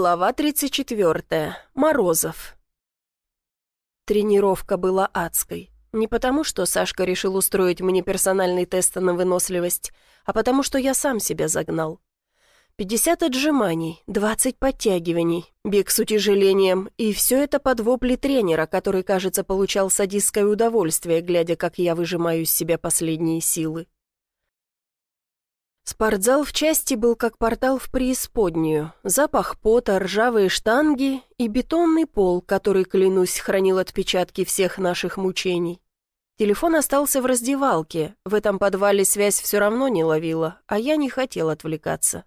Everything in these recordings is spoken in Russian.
Глава 34. Морозов. Тренировка была адской. Не потому, что Сашка решил устроить мне персональный тест на выносливость, а потому, что я сам себя загнал. 50 отжиманий, 20 подтягиваний, бег с утяжелением, и все это под вопли тренера, который, кажется, получал садистское удовольствие, глядя, как я выжимаю из себя последние силы. Спортзал в части был как портал в преисподнюю. Запах пота, ржавые штанги и бетонный пол, который, клянусь, хранил отпечатки всех наших мучений. Телефон остался в раздевалке. В этом подвале связь все равно не ловила, а я не хотел отвлекаться.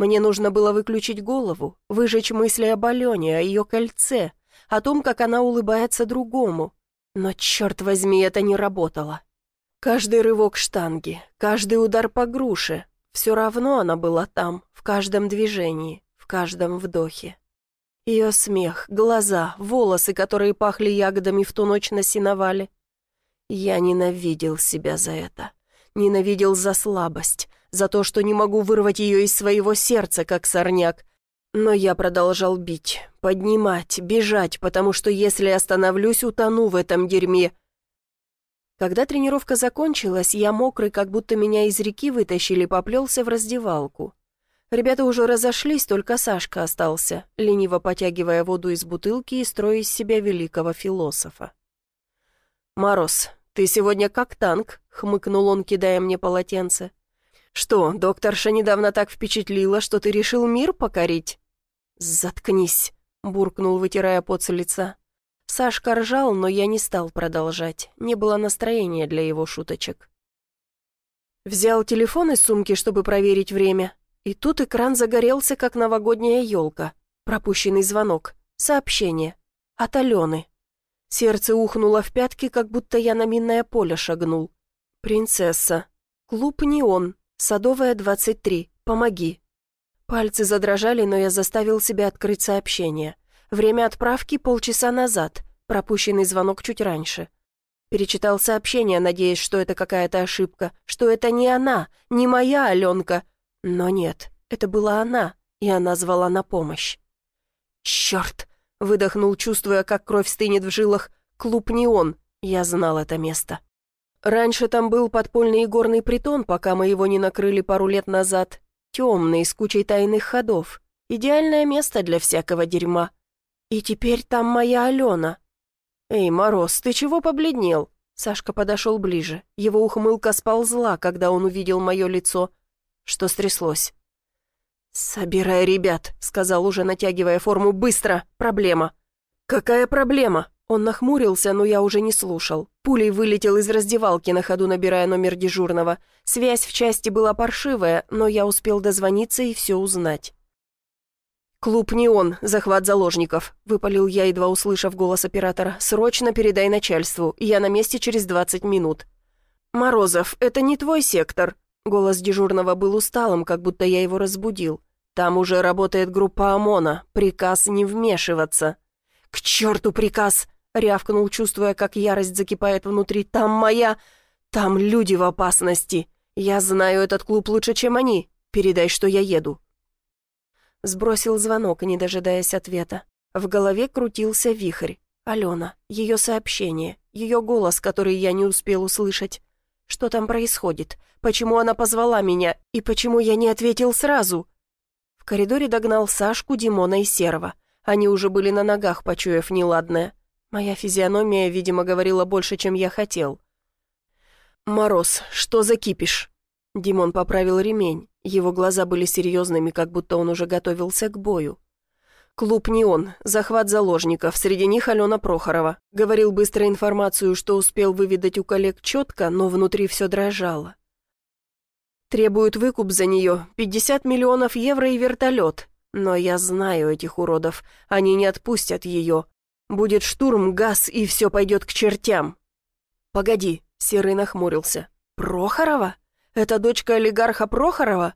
Мне нужно было выключить голову, выжечь мысли об Алене, о ее кольце, о том, как она улыбается другому. Но, черт возьми, это не работало. Каждый рывок штанги, каждый удар по груше, все равно она была там, в каждом движении, в каждом вдохе. Ее смех, глаза, волосы, которые пахли ягодами в ту ночь на сеновале. Я ненавидел себя за это. Ненавидел за слабость, за то, что не могу вырвать ее из своего сердца, как сорняк. Но я продолжал бить, поднимать, бежать, потому что если остановлюсь, утону в этом дерьме — когда тренировка закончилась, я мокрый, как будто меня из реки вытащили, поплелся в раздевалку. Ребята уже разошлись, только Сашка остался, лениво потягивая воду из бутылки и строя из себя великого философа. «Мороз, ты сегодня как танк», — хмыкнул он, кидая мне полотенце. «Что, докторша недавно так впечатлила, что ты решил мир покорить?» «Заткнись», — буркнул, вытирая пот с лица. Сашка ржал, но я не стал продолжать. Не было настроения для его шуточек. Взял телефон из сумки, чтобы проверить время. И тут экран загорелся, как новогодняя елка. Пропущенный звонок. Сообщение. От Алены. Сердце ухнуло в пятки, как будто я на минное поле шагнул. «Принцесса. Клуб «Неон». Садовая, 23. Помоги». Пальцы задрожали, но я заставил себя открыть сообщение. Время отправки полчаса назад, пропущенный звонок чуть раньше. Перечитал сообщение, надеясь, что это какая-то ошибка, что это не она, не моя Аленка. Но нет, это была она, и она звала на помощь. «Черт!» — выдохнул, чувствуя, как кровь стынет в жилах. «Клуб не он, я знал это место». Раньше там был подпольный игорный притон, пока мы его не накрыли пару лет назад. Темный, с кучей тайных ходов. Идеальное место для всякого дерьма. И теперь там моя Алена. Эй, Мороз, ты чего побледнел? Сашка подошел ближе. Его ухмылка сползла, когда он увидел мое лицо. Что стряслось? «Собирай ребят», — сказал уже, натягивая форму. «Быстро! Проблема!» «Какая проблема?» Он нахмурился, но я уже не слушал. Пулей вылетел из раздевалки, на ходу набирая номер дежурного. Связь в части была паршивая, но я успел дозвониться и все узнать. «Клуб «Неон», захват заложников», — выпалил я, едва услышав голос оператора. «Срочно передай начальству, я на месте через 20 минут». «Морозов, это не твой сектор». Голос дежурного был усталым, как будто я его разбудил. «Там уже работает группа ОМОНа. Приказ не вмешиваться». «К черту приказ!» — рявкнул, чувствуя, как ярость закипает внутри. «Там моя... Там люди в опасности. Я знаю этот клуб лучше, чем они. Передай, что я еду». Сбросил звонок, не дожидаясь ответа. В голове крутился вихрь. Алена, ее сообщение, ее голос, который я не успел услышать. Что там происходит? Почему она позвала меня? И почему я не ответил сразу? В коридоре догнал Сашку, Димона и Серого. Они уже были на ногах, почуяв неладное. Моя физиономия, видимо, говорила больше, чем я хотел. «Мороз, что за кипиш?» Димон поправил ремень. Его глаза были серьезными, как будто он уже готовился к бою. «Клуб не он. Захват заложников. Среди них Алена Прохорова». Говорил быстро информацию, что успел выведать у коллег четко, но внутри все дрожало. «Требуют выкуп за нее. 50 миллионов евро и вертолет. Но я знаю этих уродов. Они не отпустят ее. Будет штурм, газ, и все пойдет к чертям». «Погоди», — Серый нахмурился. «Прохорова?» Это дочка олигарха Прохорова?»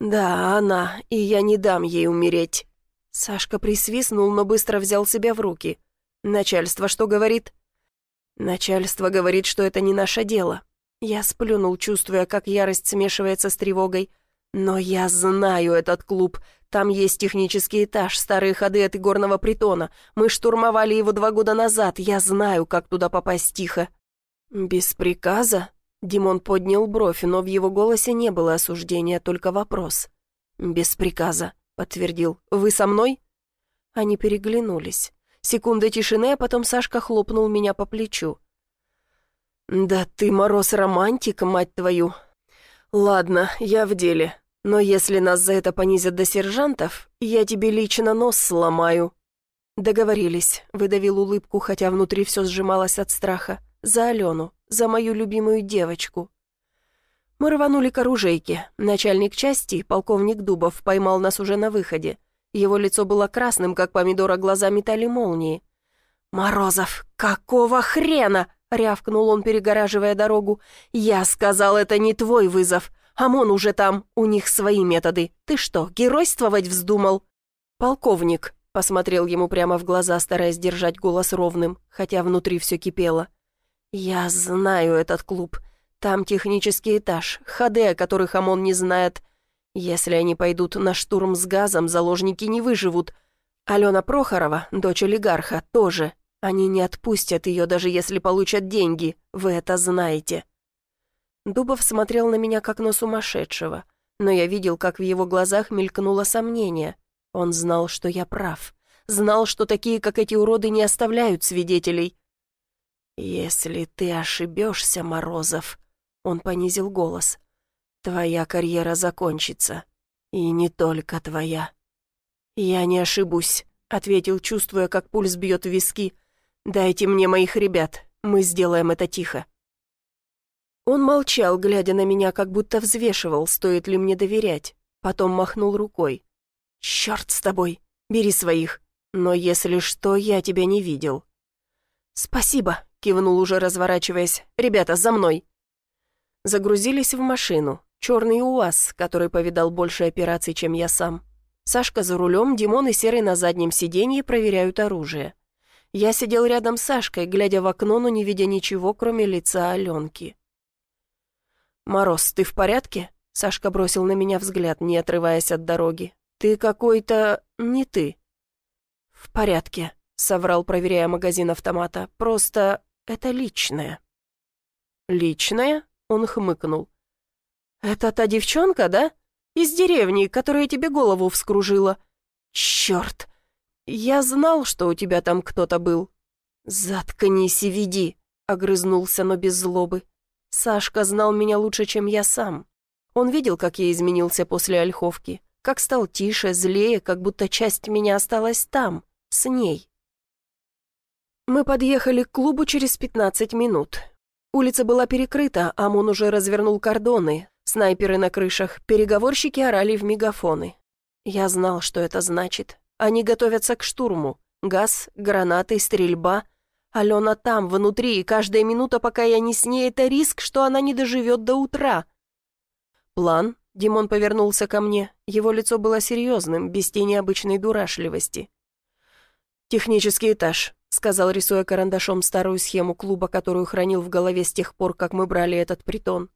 «Да, она, и я не дам ей умереть». Сашка присвистнул, но быстро взял себя в руки. «Начальство что говорит?» «Начальство говорит, что это не наше дело». Я сплюнул, чувствуя, как ярость смешивается с тревогой. «Но я знаю этот клуб. Там есть технический этаж, старые ходы от игорного притона. Мы штурмовали его два года назад. Я знаю, как туда попасть тихо». «Без приказа?» Димон поднял бровь, но в его голосе не было осуждения, только вопрос. «Без приказа», — подтвердил. «Вы со мной?» Они переглянулись. Секунда тишины, а потом Сашка хлопнул меня по плечу. «Да ты, Мороз, романтик, мать твою!» «Ладно, я в деле. Но если нас за это понизят до сержантов, я тебе лично нос сломаю». «Договорились», — выдавил улыбку, хотя внутри все сжималось от страха. «За Алену, за мою любимую девочку». Мы рванули к оружейке. Начальник части, полковник Дубов, поймал нас уже на выходе. Его лицо было красным, как помидор, а глаза метали молнии. «Морозов, какого хрена?» — рявкнул он, перегораживая дорогу. «Я сказал, это не твой вызов. ОМОН уже там, у них свои методы. Ты что, геройствовать вздумал?» «Полковник», — посмотрел ему прямо в глаза, стараясь держать голос ровным, хотя внутри все кипело. «Я знаю этот клуб. Там технический этаж, ходы, о которых ОМОН не знает. Если они пойдут на штурм с газом, заложники не выживут. Алена Прохорова, дочь олигарха, тоже. Они не отпустят ее, даже если получат деньги. Вы это знаете». Дубов смотрел на меня, как на сумасшедшего. Но я видел, как в его глазах мелькнуло сомнение. Он знал, что я прав. Знал, что такие, как эти уроды, не оставляют свидетелей. «Если ты ошибешься, Морозов...» Он понизил голос. Твоя карьера закончится. И не только твоя. Я не ошибусь, ответил, чувствуя, как пульс бьет в виски. Дайте мне моих ребят, мы сделаем это тихо. Он молчал, глядя на меня, как будто взвешивал, стоит ли мне доверять. Потом махнул рукой. «Черт с тобой! Бери своих! Но если что, я тебя не видел». «Спасибо!» — кивнул уже разворачиваясь. «Ребята, за мной!» Загрузились в машину. Черный УАЗ, который повидал больше операций, чем я сам. Сашка за рулем, Димон и Серый на заднем сиденье проверяют оружие. Я сидел рядом с Сашкой, глядя в окно, но не видя ничего, кроме лица Аленки. «Мороз, ты в порядке?» Сашка бросил на меня взгляд, не отрываясь от дороги. «Ты какой-то... не ты». «В порядке», — соврал, проверяя магазин автомата. «Просто это личное». «Личное?» — он хмыкнул. «Это та девчонка, да? Из деревни, которая тебе голову вскружила. Черт! Я знал, что у тебя там кто-то был». «Заткнись и веди», — огрызнулся, но без злобы. Сашка знал меня лучше, чем я сам. Он видел, как я изменился после ольховки, как стал тише, злее, как будто часть меня осталась там, с ней. Мы подъехали к клубу через пятнадцать минут. Улица была перекрыта, ОМОН уже развернул кордоны, Снайперы на крышах, переговорщики орали в мегафоны. Я знал, что это значит. Они готовятся к штурму. Газ, гранаты, стрельба. Алена там, внутри, и каждая минута, пока я не с ней, это риск, что она не доживет до утра. План. Димон повернулся ко мне. Его лицо было серьезным, без тени обычной дурашливости. «Технический этаж», — сказал, рисуя карандашом старую схему клуба, которую хранил в голове с тех пор, как мы брали этот притон.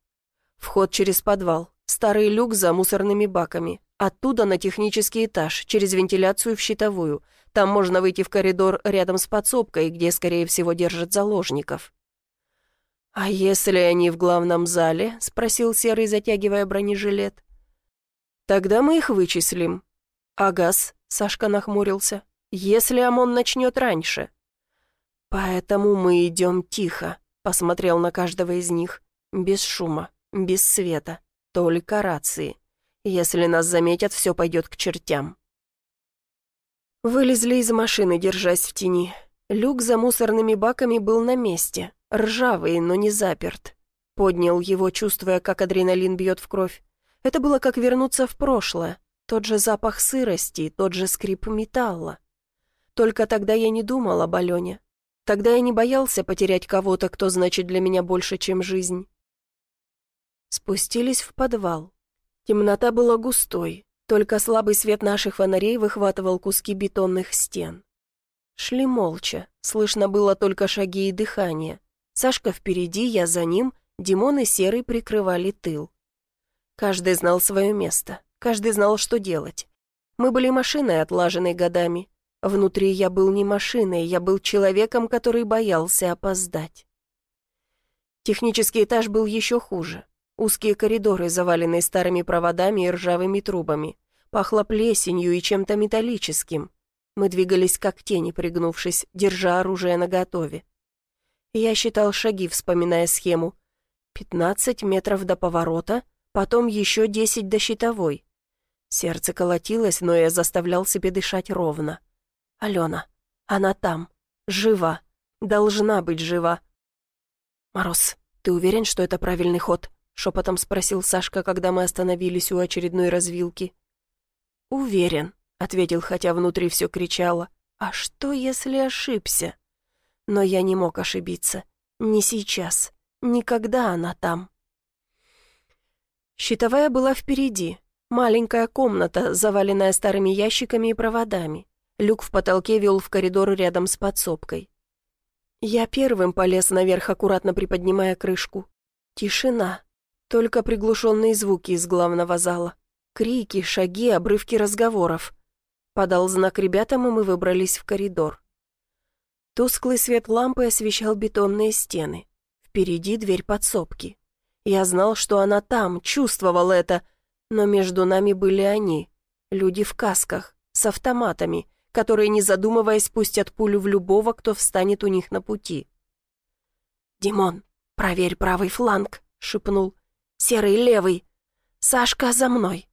Вход через подвал, старый люк за мусорными баками. Оттуда на технический этаж, через вентиляцию в щитовую. Там можно выйти в коридор рядом с подсобкой, где, скорее всего, держат заложников. «А если они в главном зале?» — спросил Серый, затягивая бронежилет. «Тогда мы их вычислим». «А газ?» — Сашка нахмурился. «Если ОМОН начнет раньше». «Поэтому мы идем тихо», — посмотрел на каждого из них, без шума. Без света. Только рации. Если нас заметят, все пойдет к чертям. Вылезли из машины, держась в тени. Люк за мусорными баками был на месте. Ржавый, но не заперт. Поднял его, чувствуя, как адреналин бьет в кровь. Это было как вернуться в прошлое. Тот же запах сырости, тот же скрип металла. Только тогда я не думал об Алене. Тогда я не боялся потерять кого-то, кто значит для меня больше, чем жизнь. Спустились в подвал. Темнота была густой, только слабый свет наших фонарей выхватывал куски бетонных стен. Шли молча, слышно было только шаги и дыхание. Сашка впереди, я за ним, Димон и Серый прикрывали тыл. Каждый знал свое место, каждый знал, что делать. Мы были машиной, отлаженной годами. Внутри я был не машиной, я был человеком, который боялся опоздать. Технический этаж был еще хуже. Узкие коридоры, заваленные старыми проводами и ржавыми трубами. Пахло плесенью и чем-то металлическим. Мы двигались как тени, пригнувшись, держа оружие наготове. Я считал шаги, вспоминая схему. Пятнадцать метров до поворота, потом еще десять до щитовой. Сердце колотилось, но я заставлял себе дышать ровно. Алена, она там, жива, должна быть жива. «Мороз, ты уверен, что это правильный ход?» — шепотом спросил Сашка, когда мы остановились у очередной развилки. «Уверен», — ответил, хотя внутри все кричало. «А что, если ошибся?» Но я не мог ошибиться. Не сейчас. Никогда она там. Щитовая была впереди. Маленькая комната, заваленная старыми ящиками и проводами. Люк в потолке вел в коридор рядом с подсобкой. Я первым полез наверх, аккуратно приподнимая крышку. Тишина. Только приглушенные звуки из главного зала. Крики, шаги, обрывки разговоров. Подал знак ребятам, и мы выбрались в коридор. Тусклый свет лампы освещал бетонные стены. Впереди дверь подсобки. Я знал, что она там, чувствовал это, но между нами были они, люди в касках, с автоматами, которые, не задумываясь, пустят пулю в любого, кто встанет у них на пути. «Димон, проверь правый фланг», — шепнул. «Серый левый. Сашка, за мной».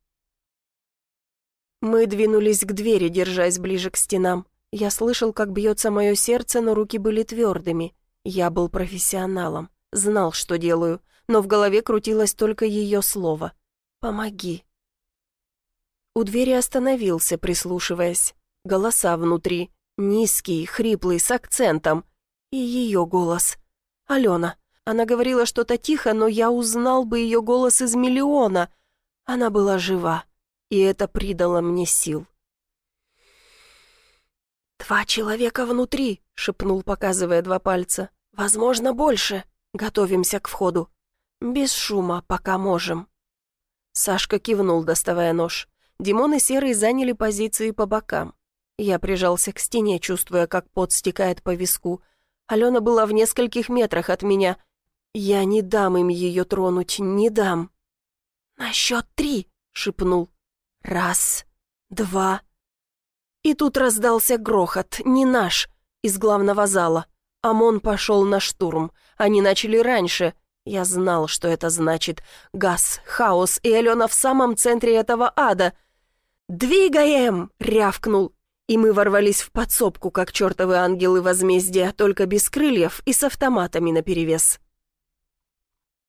Мы двинулись к двери, держась ближе к стенам. Я слышал, как бьется мое сердце, но руки были твердыми. Я был профессионалом, знал, что делаю, но в голове крутилось только ее слово. «Помоги». У двери остановился, прислушиваясь. Голоса внутри. Низкий, хриплый, с акцентом. И ее голос. Алена. Она говорила что-то тихо, но я узнал бы ее голос из миллиона. Она была жива, и это придало мне сил. «Два человека внутри», — шепнул, показывая два пальца. «Возможно, больше. Готовимся к входу. Без шума, пока можем». Сашка кивнул, доставая нож. Димон и Серый заняли позиции по бокам. Я прижался к стене, чувствуя, как пот стекает по виску. Алена была в нескольких метрах от меня. Я не дам им ее тронуть, не дам. «На счет три!» — шепнул. «Раз, два...» И тут раздался грохот, не наш, из главного зала. ОМОН пошел на штурм. Они начали раньше. Я знал, что это значит. Газ, хаос, и Алена в самом центре этого ада. «Двигаем!» — рявкнул. И мы ворвались в подсобку, как чертовы ангелы возмездия, только без крыльев и с автоматами наперевес.